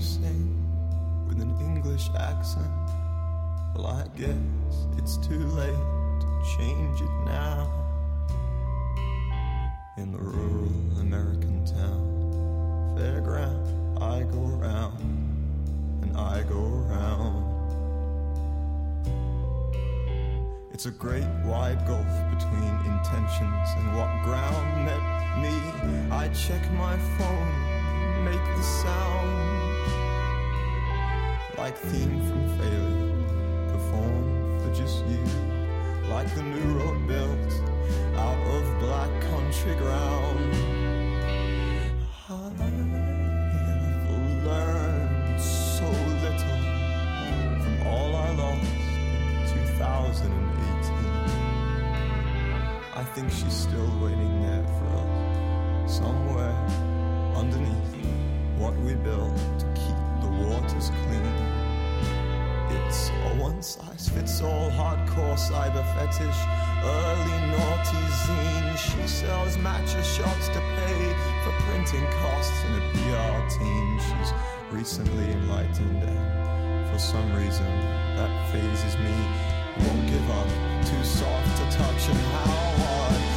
sing with an English accent. Well, I guess it's too late to change it now. In the rural American town, fairground, I go round and I go round. It's a great wide gulf between intentions and what ground met me. I check my phone like theme from failure, perform for just you, like the new road built out of black country ground. I've learned so little from all I lost in 2018. I think she's still waiting there for us, somewhere underneath what we built to keep the waters clean. It's a one size fits all hardcore cyber fetish. Early naughty zine. She sells matcha shots to pay for printing costs in a PR team. She's recently enlightened, and for some reason that phases me. Won't give up. Too soft to touch, and how hard.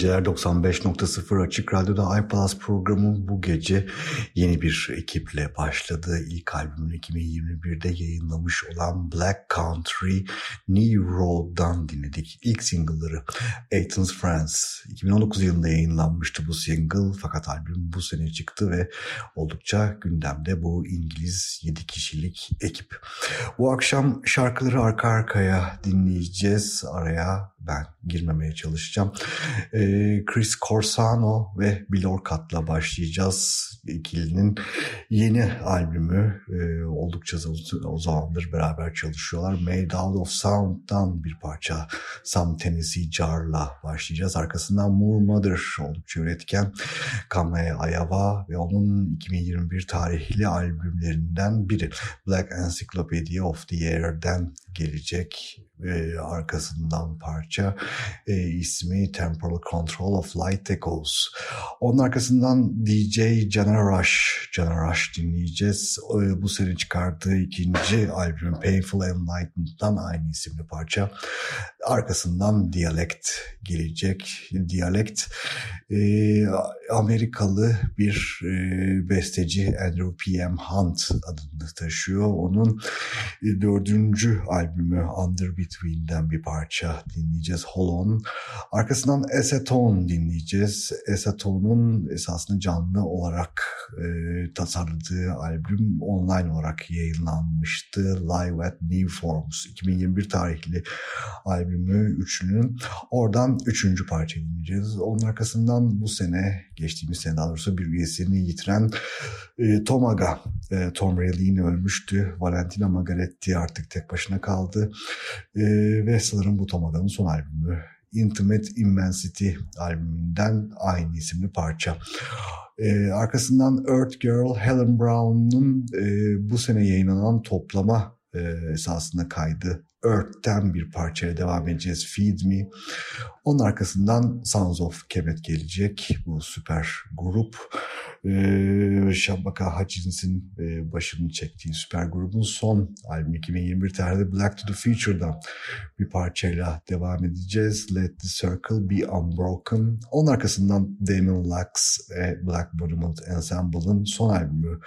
geceler 95.0 Açık Radyo'da iPlus programı bu gece yeni bir ekiple başladı. İlk albümünü 2021'de yayınlamış olan Black Country New Road'dan dinledik. İlk single'ları Athens Friends 2019 yılında yayınlanmıştı bu single fakat albüm bu sene çıktı ve oldukça gündemde bu İngiliz 7 kişilik ekip. Bu akşam şarkıları arka arkaya dinleyeceğiz. Araya ben girmemeye çalışacağım. E, Chris Corsano ve Bill Orcutt'la başlayacağız. İkilinin yeni albümü e, oldukça o zamandır beraber çalışıyorlar. Made Out of Sound'dan bir parça Sam Tennessee Jar'la başlayacağız. Arkasından Moore Mother oldukça üretken Kame Ayava ve onun 2021 tarihli albümlerinden biri Black Encyclopedia of the Air'den gelecek e, arkasından parça e, ismi Temporal Control of Light Echoes. Onun arkasından DJ Jenna Rush, Jenna Rush dinleyeceğiz. E, bu sene çıkarttığı ikinci albüm Painful Enlightened'dan aynı isimli parça. Arkasından Dialect gelecek. Dialect e, Amerikalı bir e, besteci Andrew P.M. Hunt adını taşıyor. Onun e, dördüncü albümü Underbeat Between'den bir parça dinleyeceğiz. Holon. Arkasından Eseton dinleyeceğiz. Eseton'un esasında canlı olarak e, tasarladığı albüm online olarak yayınlanmıştı. Live at New Forms 2021 tarihli albümü üçünün. Oradan üçüncü parça dinleyeceğiz. Onun arkasından bu sene geçtiğimiz sene daha doğrusu bir üyesini yitiren e, Tomaga. E, Tom Raylene ölmüştü. Valentina Magaretti artık tek başına kaldı. E, e, ve sanırım bu Tom Adam'ın son albümü. Intimate Immensity albümünden aynı isimli parça. Ee, arkasından Earth Girl, Helen Brown'un e, bu sene yayınlanan toplama e, esasında kaydı. Earth'ten bir parçaya devam edeceğiz. Feed Me. Onun arkasından Sons of Kemet gelecek. Bu süper grup. Ee, Şabaka Hutchins'in e, başını çektiği süper grubun son albüm 2021 tarihli Black to the Future'da bir parçayla devam edeceğiz. Let the Circle Be Unbroken. Onun arkasından Damon Lux ve Black Monument Ensemble'ın son albümü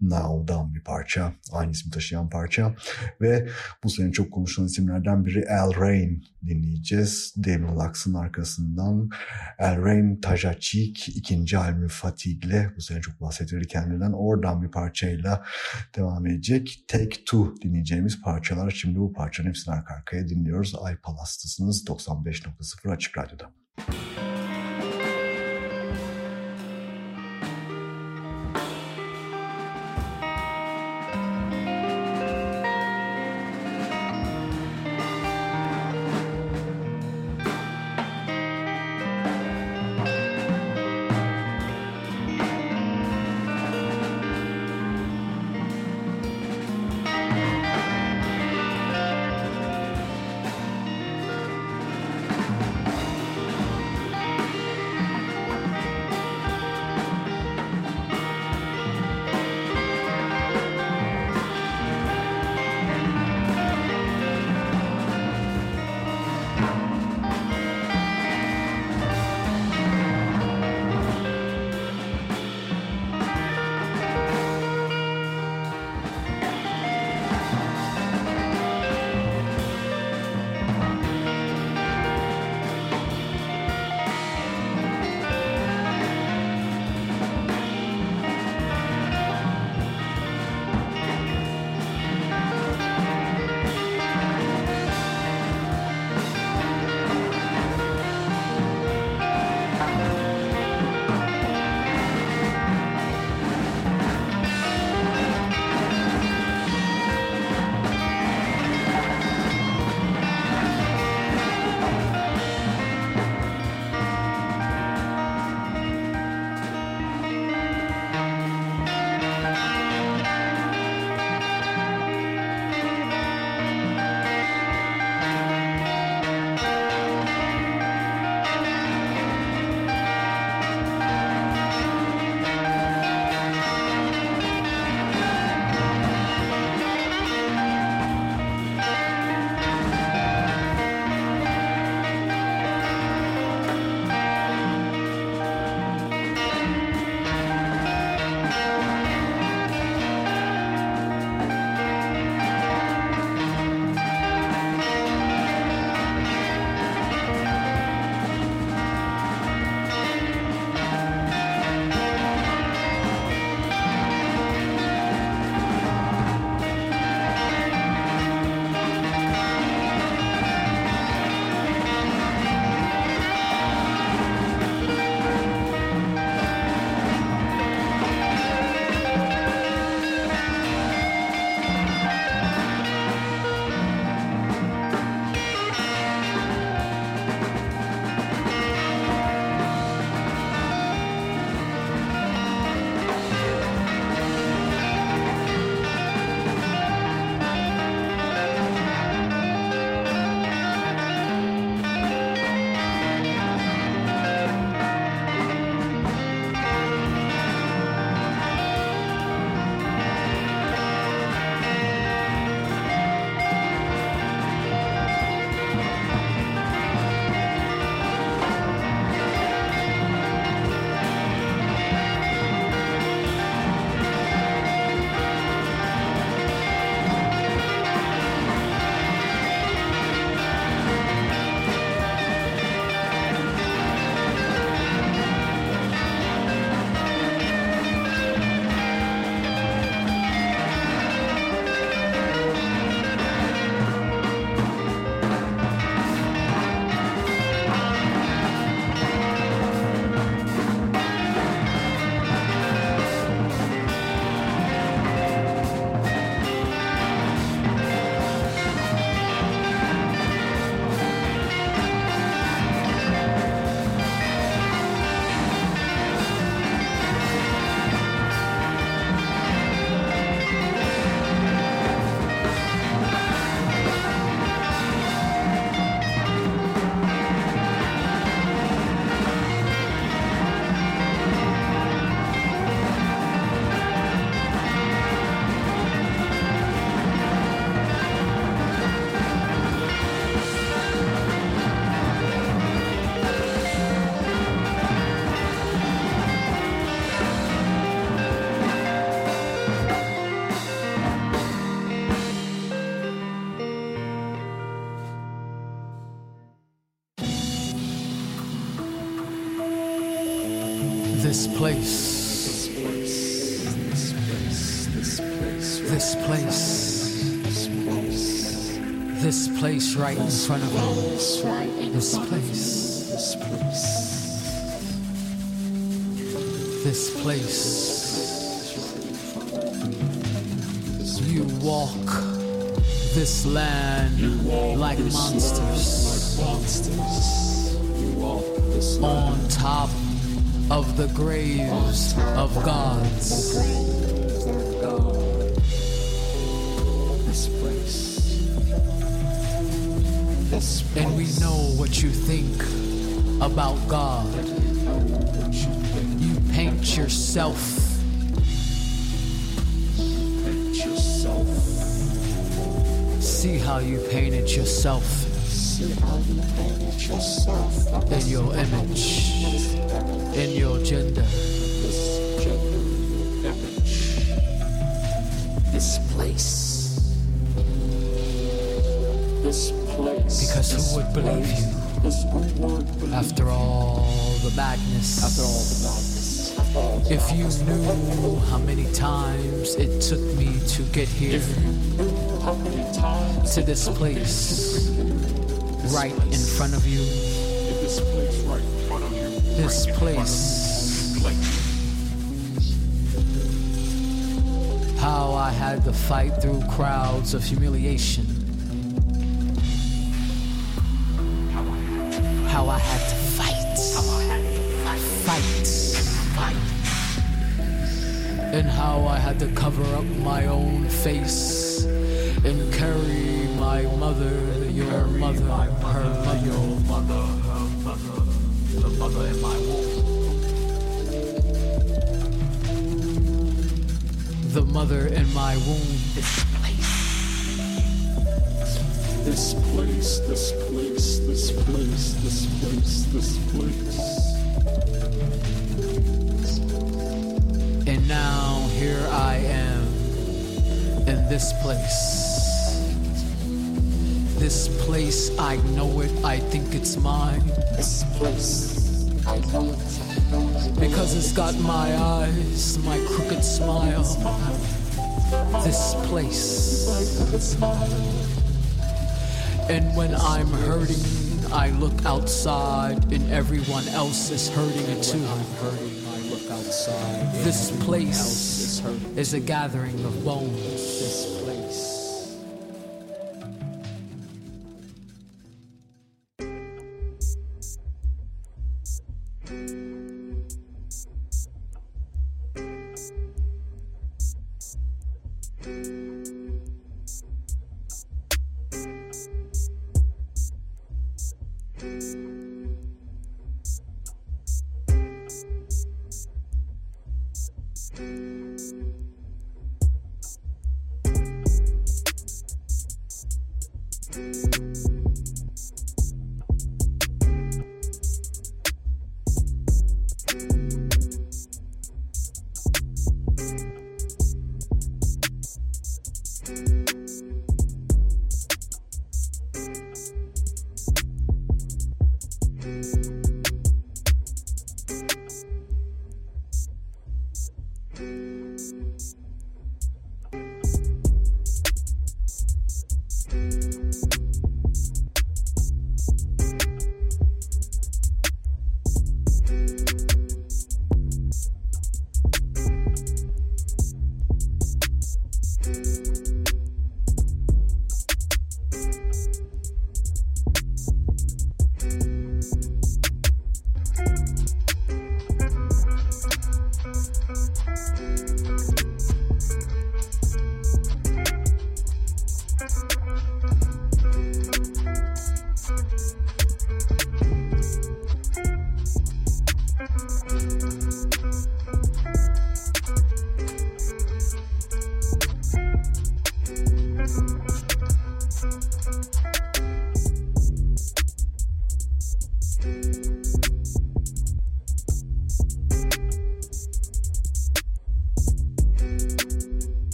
Now'dan bir parça. Aynı ismi taşıyan parça. Ve bu sene çok konuşulan isimlerden biri Al Rain dinleyeceğiz. Damon Lux'ın arkasından El Rain Tajacik ikinci albümü Fatig'le bu sene çok bahsedilir kendinden. Oradan bir parçayla devam edecek. Take Two dinleyeceğimiz parçalar. Şimdi bu parçanın hepsini arka arkaya dinliyoruz. Ay Palastasınız 95.0 Açık Radyo'da. Müzik right in front of us. This place. This place. This place. You walk this land like monsters. On top of the graves of gods. what you think about God. You paint yourself. See how you painted yourself in your image, in your gender. This place. This place. Because who would believe you? After all the madness. After all the madness. If you knew how many times it took me to get here. To this place. Right in front of you. This place. How I had to fight through crowds of humiliation how I had to fight. Fight. Fight. And how I had to cover up my own face and carry my mother, your mother, mother, her mother, your mother, her mother, the mother in my womb. The mother in my womb. This place. This place, this place this place, this place, this place. And now here I am in this place. This place, I know it, I think it's mine. This place, I know it. Because it's got my eyes, my crooked smile. This place. And when I'm hurting, I look outside, and everyone else is hurting and too. Hurting, this place is a gathering of bones.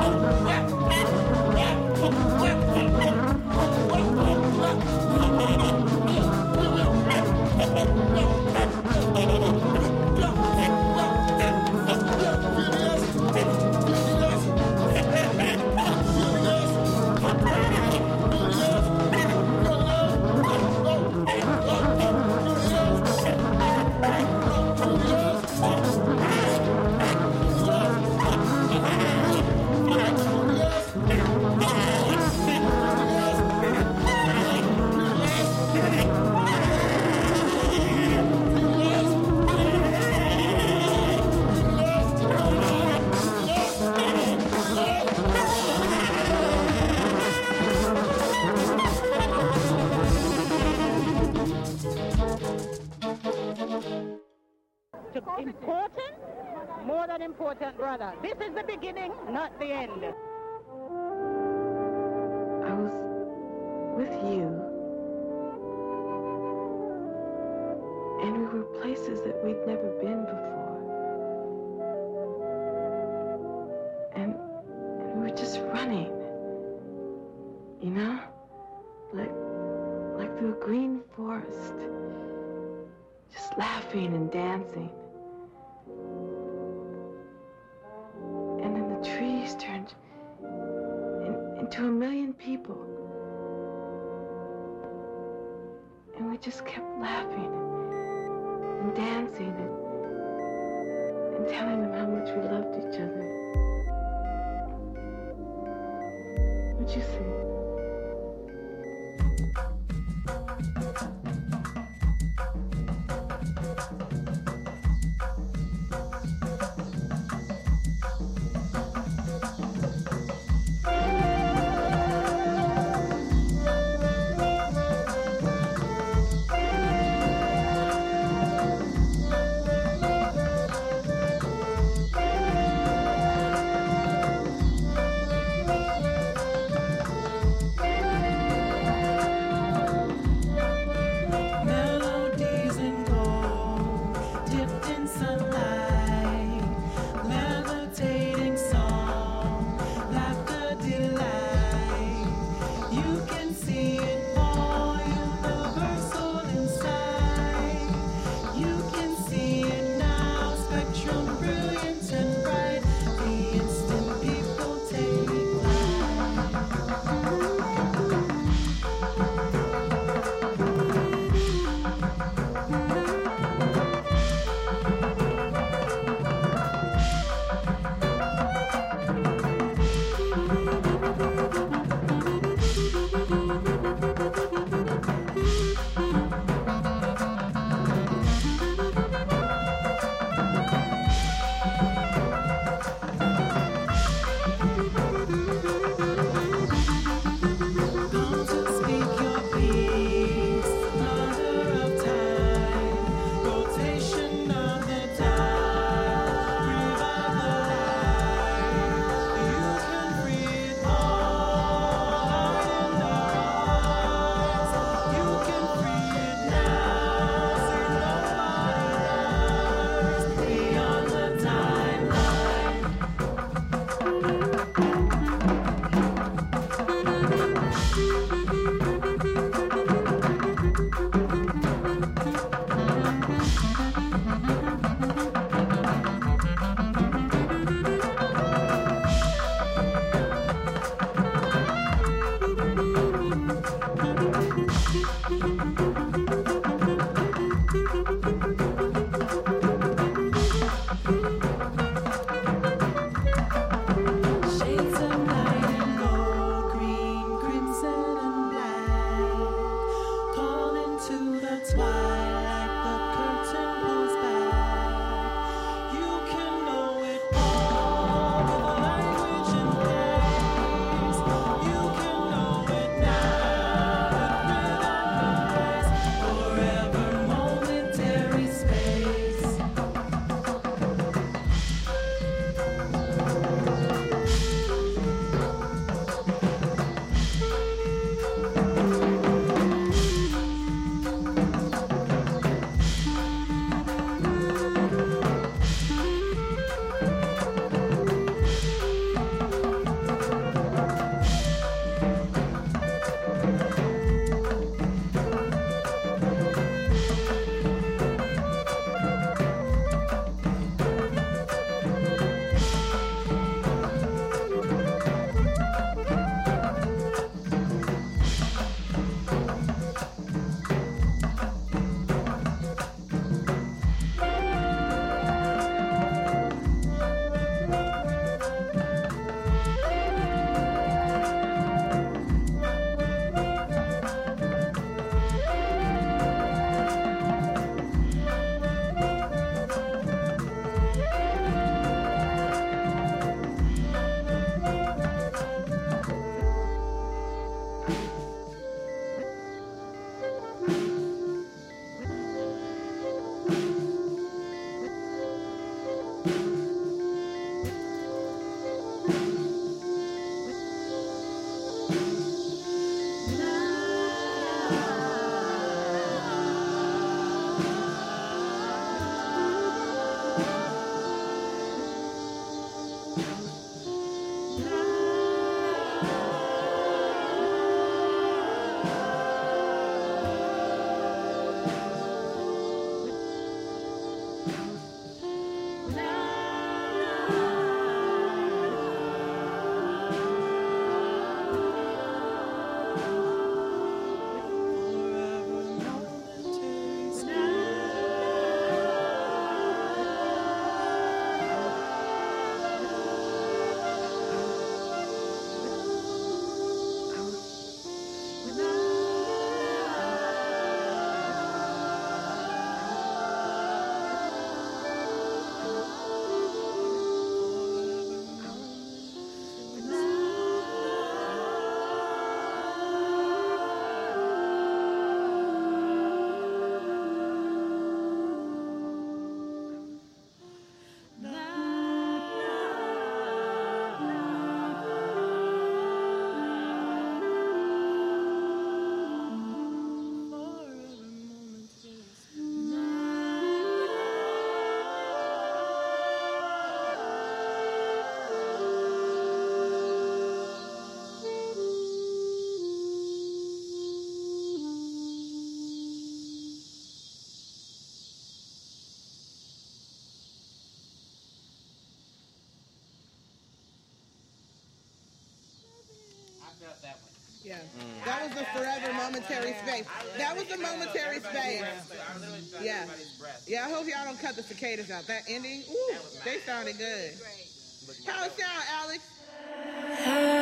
走快 brother. This is the beginning, not the end. I was with you. And we were places that we'd never been before. And, and we were just running. You know? Like, like through a green forest. Just laughing and dancing. to a million people. And we just kept laughing and dancing and, and telling them how much we loved each other. What you say? Yeah. Mm. That was the forever momentary space. That was the momentary space. Yeah. Yeah, I hope y'all don't cut the cicadas out. That ending, ooh, they sounded good. How it sound, Alex?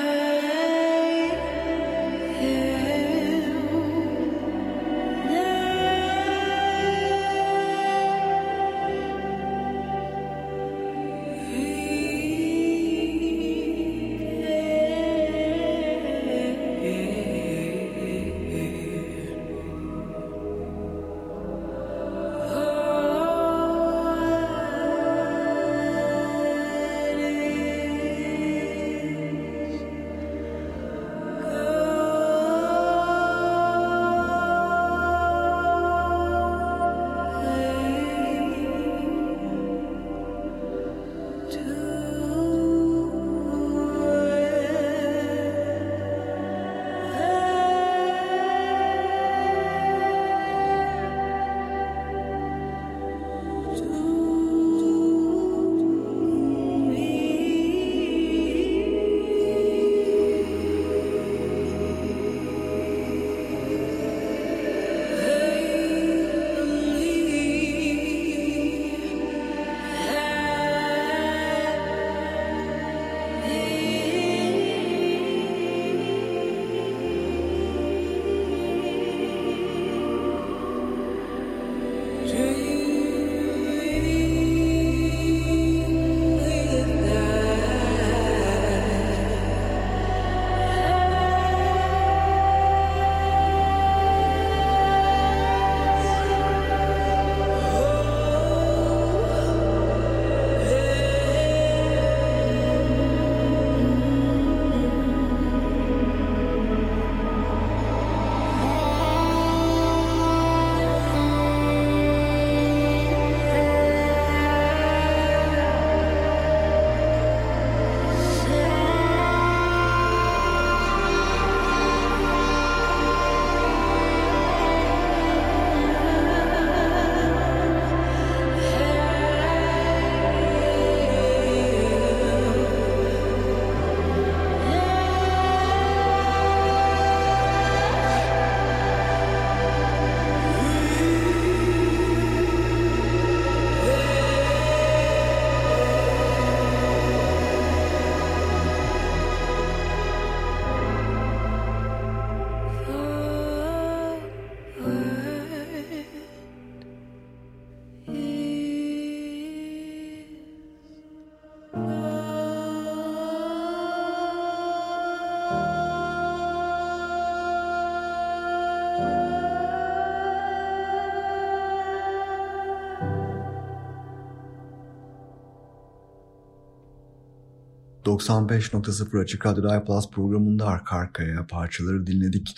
95.0 Açık Radyo Plus programında arka arkaya parçaları dinledik.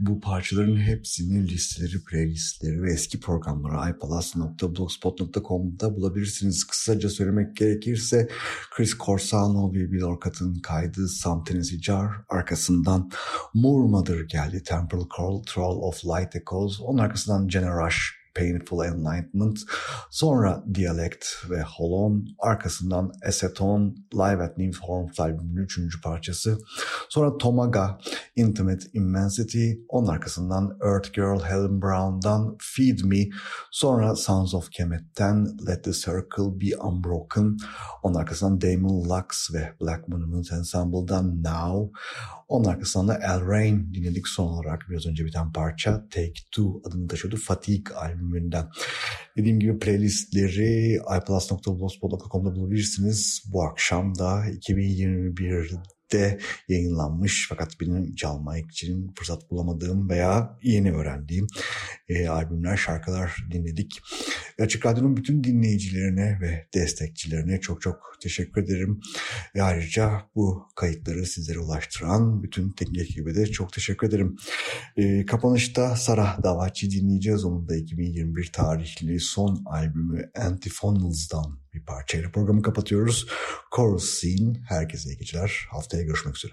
Bu parçaların hepsini listeleri, playlistleri ve eski programları iPalas.blogspot.com'da bulabilirsiniz. Kısaca söylemek gerekirse Chris Corsano ve Bill Orcutt'ın kaydı Something is Jar arkasından Moore Mother geldi. Temporal Call, Troll of Light Echoes. Onun arkasından Jenna Rush Painful Enlightenment, sonra Dialect ve Holon, arkasından Aceton, Live at Nymphorms albümünün üçüncü parçası, sonra Tomaga, Intimate Immensity, onun arkasından Earth Girl Helen Brown'dan Feed Me, sonra Sons of Kemet'ten Let the Circle Be Unbroken, onun arkasından Damon Lux ve Black Monument Ensemble'dan Now, onun arkasından da El Rain dinledik son olarak biraz önce biten parça Take Two adını taşıyordu Fatigue albümünden. Dediğim gibi playlistleri iplus.blogspot.com'da bulabilirsiniz. Bu akşam da 2021 de yayınlanmış fakat benim çalmak için fırsat bulamadığım veya yeni öğrendiğim e, albümler, şarkılar dinledik. Açık Radyo'nun bütün dinleyicilerine ve destekçilerine çok çok teşekkür ederim. Ve ayrıca bu kayıtları sizlere ulaştıran bütün teknik ekibe de çok teşekkür ederim. E, kapanışta Sarah Davatçı dinleyeceğiz. Onun da 2021 tarihli son albümü Antiphonals'dan bir parçayla programı kapatıyoruz. Chorus Scene. Herkese iyi geceler. Haftaya görüşmek üzere.